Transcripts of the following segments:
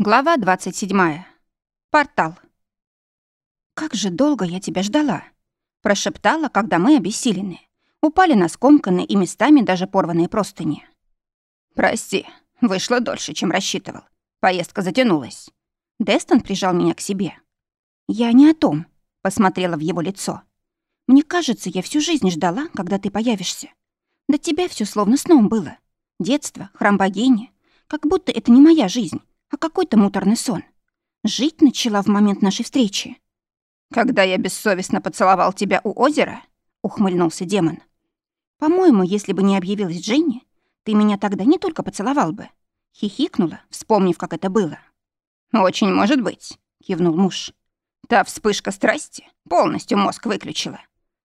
Глава 27. Портал. «Как же долго я тебя ждала!» Прошептала, когда мы, обессилены, упали на скомканные и местами даже порванные простыни. «Прости, вышло дольше, чем рассчитывал. Поездка затянулась». Дестон прижал меня к себе. «Я не о том», — посмотрела в его лицо. «Мне кажется, я всю жизнь ждала, когда ты появишься. До тебя все словно сном было. Детство, храм богини. Как будто это не моя жизнь, а какой-то муторный сон. Жить начала в момент нашей встречи. «Когда я бессовестно поцеловал тебя у озера?» — ухмыльнулся демон. «По-моему, если бы не объявилась Дженни, ты меня тогда не только поцеловал бы». Хихикнула, вспомнив, как это было. «Очень может быть», — кивнул муж. «Та вспышка страсти полностью мозг выключила.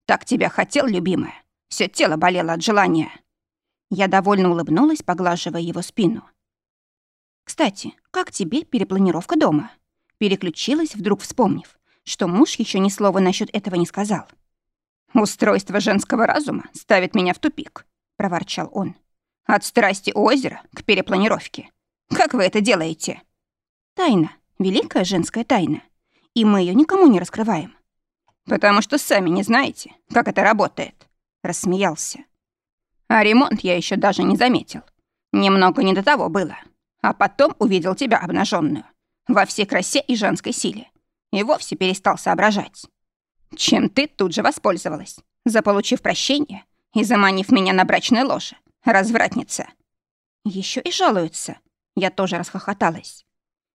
Так тебя хотел, любимая. Все тело болело от желания». Я довольно улыбнулась, поглаживая его спину. «Кстати, как тебе перепланировка дома?» Переключилась, вдруг вспомнив, что муж еще ни слова насчет этого не сказал. «Устройство женского разума ставит меня в тупик», — проворчал он. «От страсти озера к перепланировке. Как вы это делаете?» «Тайна, великая женская тайна, и мы ее никому не раскрываем». «Потому что сами не знаете, как это работает», — рассмеялся. «А ремонт я еще даже не заметил. Немного не до того было. А потом увидел тебя обнаженную во всей красе и женской силе, и вовсе перестал соображать. Чем ты тут же воспользовалась, заполучив прощение и заманив меня на брачное ложе, развратница. Еще и жалуются. Я тоже расхохоталась.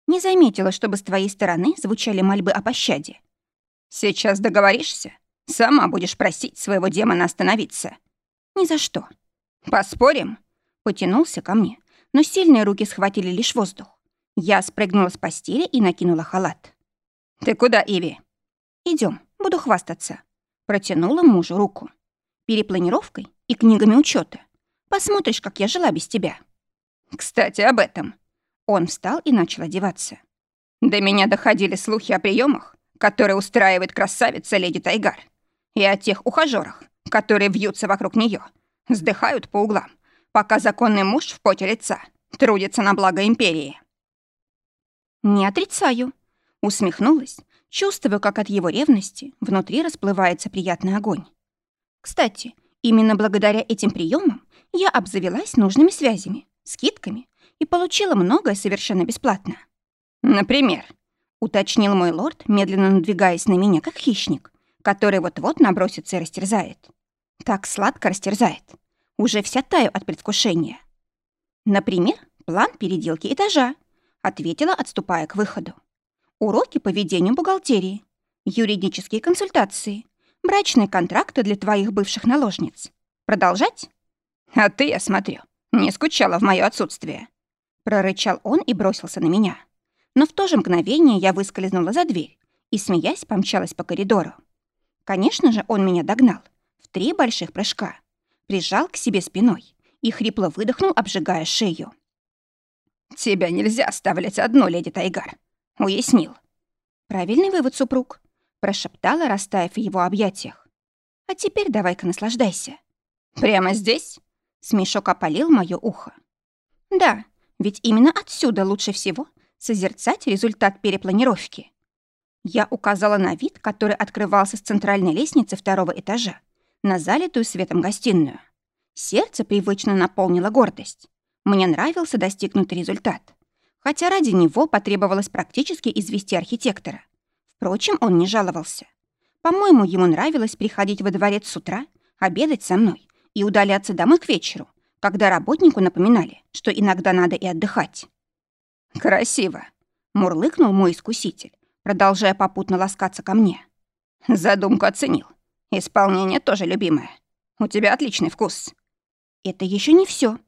Не заметила, чтобы с твоей стороны звучали мольбы о пощаде. Сейчас договоришься? Сама будешь просить своего демона остановиться. Ни за что. Поспорим? Потянулся ко мне, но сильные руки схватили лишь воздух. Я спрыгнула с постели и накинула халат. «Ты куда, Иви?» Идем, буду хвастаться». Протянула мужу руку. «Перепланировкой и книгами учета. Посмотришь, как я жила без тебя». «Кстати, об этом». Он встал и начал одеваться. До меня доходили слухи о приемах, которые устраивает красавица леди Тайгар, и о тех ухажерах, которые вьются вокруг нее, вздыхают по углам, пока законный муж в поте лица трудится на благо империи. «Не отрицаю», — усмехнулась, чувствуя, как от его ревности внутри расплывается приятный огонь. «Кстати, именно благодаря этим приемам я обзавелась нужными связями, скидками и получила многое совершенно бесплатно. Например, уточнил мой лорд, медленно надвигаясь на меня, как хищник, который вот-вот набросится и растерзает. Так сладко растерзает. Уже вся таю от предвкушения. Например, план переделки этажа, ответила, отступая к выходу. Уроки по ведению бухгалтерии, юридические консультации, брачные контракты для твоих бывших наложниц. Продолжать? А ты, я смотрю, не скучала в моё отсутствие. Прорычал он и бросился на меня. Но в то же мгновение я выскользнула за дверь и, смеясь, помчалась по коридору. Конечно же, он меня догнал. В три больших прыжка прижал к себе спиной и хрипло выдохнул, обжигая шею. «Тебя нельзя оставлять одну, леди Тайгар», — уяснил. «Правильный вывод, супруг», — прошептала, растаяв в его объятиях. «А теперь давай-ка наслаждайся». «Прямо здесь?» — смешок опалил моё ухо. «Да, ведь именно отсюда лучше всего созерцать результат перепланировки». Я указала на вид, который открывался с центральной лестницы второго этажа, на залитую светом гостиную. Сердце привычно наполнило гордость. Мне нравился достигнутый результат. Хотя ради него потребовалось практически извести архитектора. Впрочем, он не жаловался. По-моему, ему нравилось приходить во дворец с утра, обедать со мной и удаляться домой к вечеру, когда работнику напоминали, что иногда надо и отдыхать. «Красиво», — мурлыкнул мой искуситель, продолжая попутно ласкаться ко мне. Задумку оценил. Исполнение тоже любимое. У тебя отличный вкус. Это еще не все.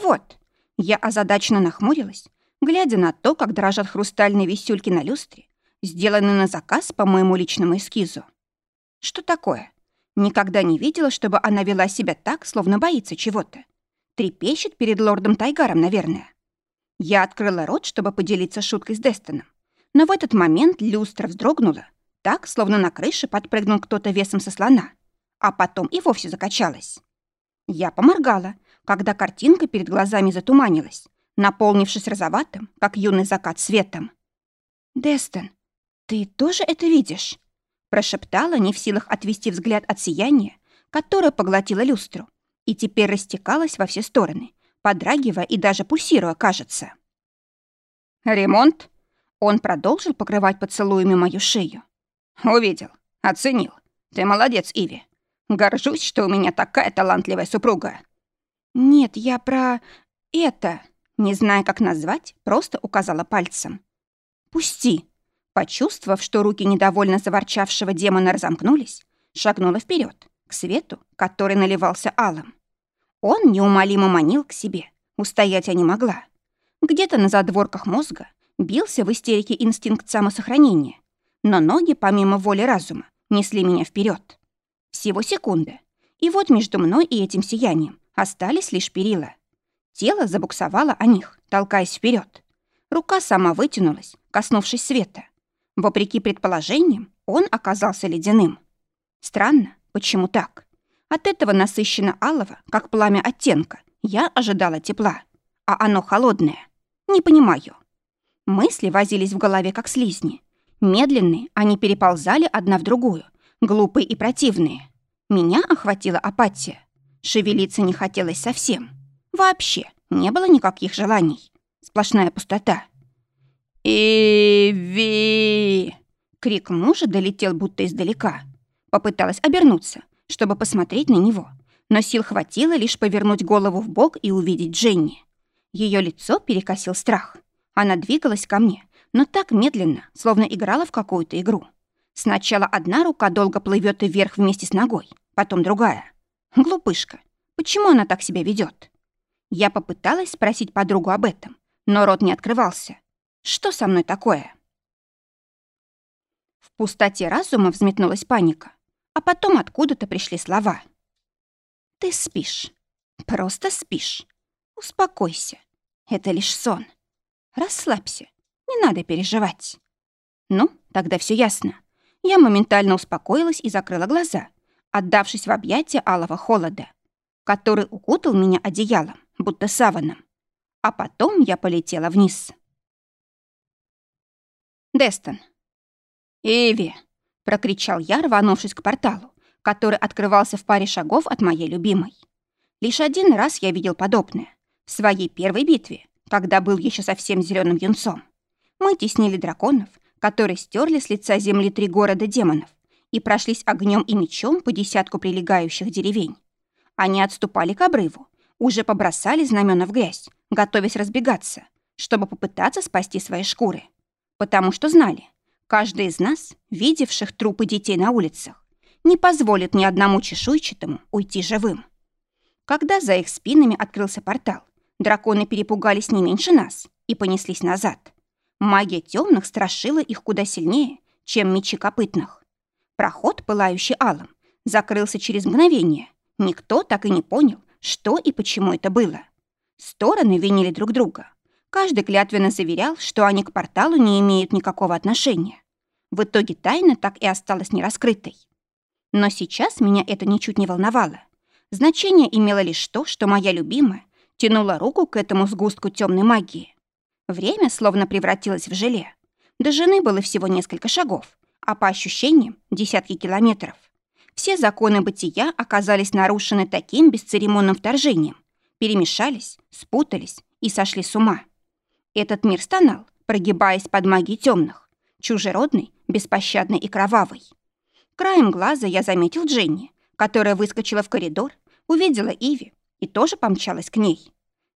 Вот. Я озадаченно нахмурилась, глядя на то, как дрожат хрустальные висюльки на люстре, сделанные на заказ по моему личному эскизу. Что такое? Никогда не видела, чтобы она вела себя так, словно боится чего-то. Трепещет перед лордом Тайгаром, наверное. Я открыла рот, чтобы поделиться шуткой с Дестоном. Но в этот момент люстра вздрогнула, так, словно на крыше подпрыгнул кто-то весом со слона, а потом и вовсе закачалась. Я поморгала, когда картинка перед глазами затуманилась, наполнившись розоватым, как юный закат светом. «Дестон, ты тоже это видишь?» прошептала, не в силах отвести взгляд от сияния, которое поглотило люстру, и теперь растекалось во все стороны, подрагивая и даже пульсируя, кажется. «Ремонт?» Он продолжил покрывать поцелуями мою шею. «Увидел, оценил. Ты молодец, Иви. Горжусь, что у меня такая талантливая супруга». «Нет, я про... это...» Не зная, как назвать, просто указала пальцем. «Пусти!» Почувствовав, что руки недовольно заворчавшего демона разомкнулись, шагнула вперед к свету, который наливался алым. Он неумолимо манил к себе. Устоять я не могла. Где-то на задворках мозга бился в истерике инстинкт самосохранения, но ноги, помимо воли разума, несли меня вперед. Всего секунды. И вот между мной и этим сиянием остались лишь перила. Тело забуксовало о них, толкаясь вперед. Рука сама вытянулась, коснувшись света. Вопреки предположениям, он оказался ледяным. Странно, почему так? От этого насыщенно алого, как пламя оттенка, я ожидала тепла, а оно холодное. Не понимаю. Мысли возились в голове, как слизни. Медленные, они переползали одна в другую, глупые и противные. Меня охватила апатия. Шевелиться не хотелось совсем. Вообще, не было никаких желаний. Сплошная пустота. «Иви!» Крик мужа долетел будто издалека. Попыталась обернуться, чтобы посмотреть на него, но сил хватило лишь повернуть голову в бок и увидеть Дженни. Ее лицо перекосил страх. Она двигалась ко мне, но так медленно, словно играла в какую-то игру. Сначала одна рука долго плывет вверх вместе с ногой, потом другая. Глупышка. Почему она так себя ведет? Я попыталась спросить подругу об этом, но рот не открывался. Что со мной такое? В пустоте разума взметнулась паника, а потом откуда-то пришли слова. «Ты спишь. Просто спишь. Успокойся. Это лишь сон. Расслабься. Не надо переживать». Ну, тогда все ясно. Я моментально успокоилась и закрыла глаза, отдавшись в объятия алого холода, который укутал меня одеялом, будто саваном. А потом я полетела вниз. Дестон. «Иви!» — прокричал я, рванувшись к порталу, который открывался в паре шагов от моей любимой. Лишь один раз я видел подобное. В своей первой битве, когда был еще совсем зеленым юнцом. Мы теснили драконов, которые стерли с лица земли три города демонов и прошлись огнем и мечом по десятку прилегающих деревень. Они отступали к обрыву, уже побросали знамена в грязь, готовясь разбегаться, чтобы попытаться спасти свои шкуры потому что знали, каждый из нас, видевших трупы детей на улицах, не позволит ни одному чешуйчатому уйти живым. Когда за их спинами открылся портал, драконы перепугались не меньше нас и понеслись назад. Магия темных страшила их куда сильнее, чем мечи копытных. Проход, пылающий алым, закрылся через мгновение. Никто так и не понял, что и почему это было. Стороны винили друг друга, Каждый клятвенно заверял, что они к порталу не имеют никакого отношения. В итоге тайна так и осталась нераскрытой. Но сейчас меня это ничуть не волновало. Значение имело лишь то, что моя любимая тянула руку к этому сгустку темной магии. Время словно превратилось в желе. До жены было всего несколько шагов, а по ощущениям — десятки километров. Все законы бытия оказались нарушены таким бесцеремонным вторжением, перемешались, спутались и сошли с ума. Этот мир стонал, прогибаясь под магией темных, чужеродный, беспощадный и кровавый. Краем глаза я заметил Дженни, которая выскочила в коридор, увидела Иви и тоже помчалась к ней.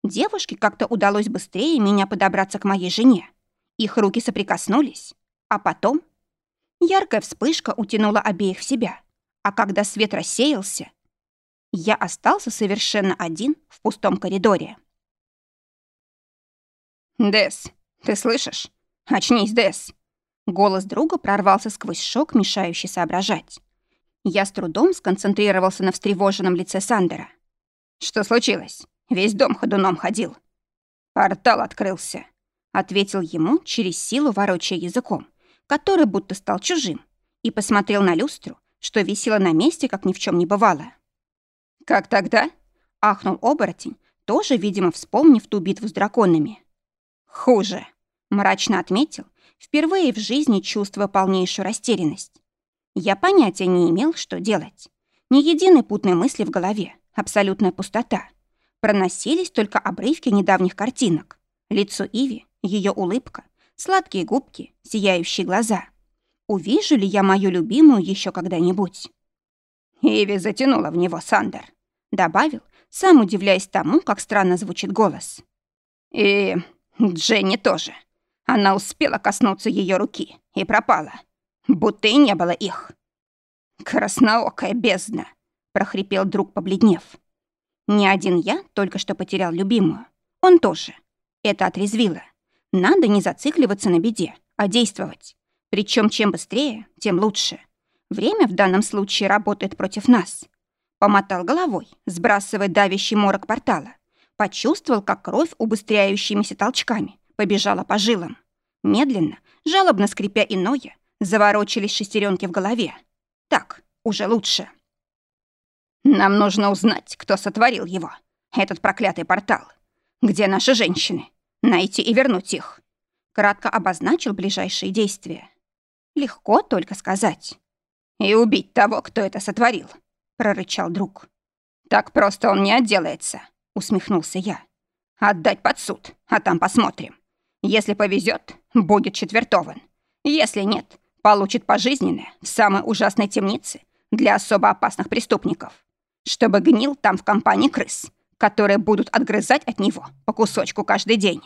Девушке как-то удалось быстрее меня подобраться к моей жене. Их руки соприкоснулись, а потом... Яркая вспышка утянула обеих в себя, а когда свет рассеялся, я остался совершенно один в пустом коридоре. «Дес, ты слышишь? Очнись, Дес!» Голос друга прорвался сквозь шок, мешающий соображать. Я с трудом сконцентрировался на встревоженном лице Сандера. «Что случилось? Весь дом ходуном ходил». «Портал открылся», — ответил ему через силу, ворочая языком, который будто стал чужим, и посмотрел на люстру, что висела на месте, как ни в чем не бывало. «Как тогда?» — ахнул оборотень, тоже, видимо, вспомнив ту битву с драконами. «Хуже», — мрачно отметил, впервые в жизни чувствуя полнейшую растерянность. Я понятия не имел, что делать. Ни единой путной мысли в голове, абсолютная пустота. Проносились только обрывки недавних картинок. Лицо Иви, ее улыбка, сладкие губки, сияющие глаза. Увижу ли я мою любимую еще когда-нибудь? Иви затянула в него Сандер. Добавил, сам удивляясь тому, как странно звучит голос. И Дженни тоже. Она успела коснуться ее руки и пропала. Будто и не было их. «Красноокая бездна!» — прохрипел друг, побледнев. «Не один я только что потерял любимую. Он тоже. Это отрезвило. Надо не зацикливаться на беде, а действовать. Причем чем быстрее, тем лучше. Время в данном случае работает против нас. Помотал головой, сбрасывая давящий морок портала. Почувствовал, как кровь убыстряющимися толчками побежала по жилам. Медленно, жалобно скрипя иное, заворочились шестеренки в голове. Так, уже лучше. Нам нужно узнать, кто сотворил его. Этот проклятый портал. Где наши женщины? Найти и вернуть их. Кратко обозначил ближайшие действия. Легко только сказать. И убить того, кто это сотворил, прорычал друг. Так просто он не отделается, усмехнулся я. Отдать под суд, а там посмотрим. Если повезет, будет четвертован. Если нет, получит пожизненное в самой ужасной темнице для особо опасных преступников, чтобы гнил там в компании крыс, которые будут отгрызать от него по кусочку каждый день.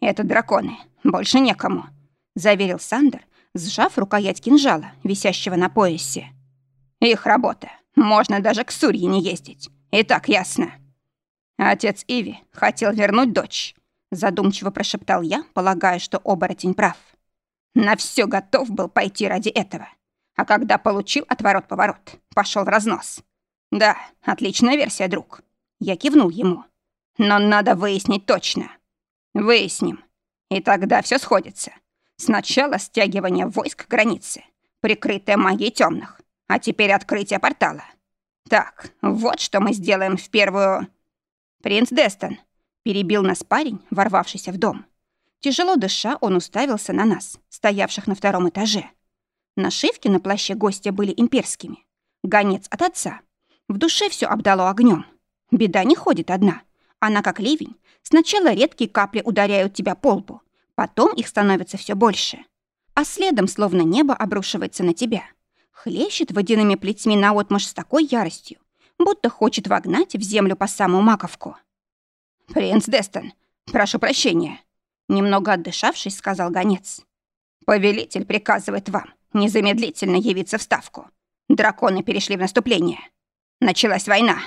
«Это драконы, больше некому», — заверил Сандер, сжав рукоять кинжала, висящего на поясе. «Их работа. Можно даже к Сурье не ездить. И так ясно». Отец Иви хотел вернуть дочь, задумчиво прошептал я, полагая, что оборотень прав. На все готов был пойти ради этого. А когда получил отворот-поворот, пошел в разнос. Да, отличная версия, друг. Я кивнул ему. Но надо выяснить точно. Выясним. И тогда все сходится. Сначала стягивание войск к границе, прикрытое магией темных, а теперь открытие портала. Так, вот что мы сделаем в первую... Принц Дестон перебил нас парень, ворвавшийся в дом. Тяжело дыша, он уставился на нас, стоявших на втором этаже. Нашивки на плаще гостя были имперскими. Гонец от отца. В душе все обдало огнем. Беда не ходит одна. Она как ливень. Сначала редкие капли ударяют тебя по лбу, потом их становится все больше. А следом, словно небо, обрушивается на тебя. Хлещет водяными плетьми наотмашь с такой яростью, будто хочет вогнать в землю по самую маковку. «Принц Дестон, прошу прощения», Немного отдышавшись, сказал гонец. «Повелитель приказывает вам незамедлительно явиться в Ставку. Драконы перешли в наступление. Началась война».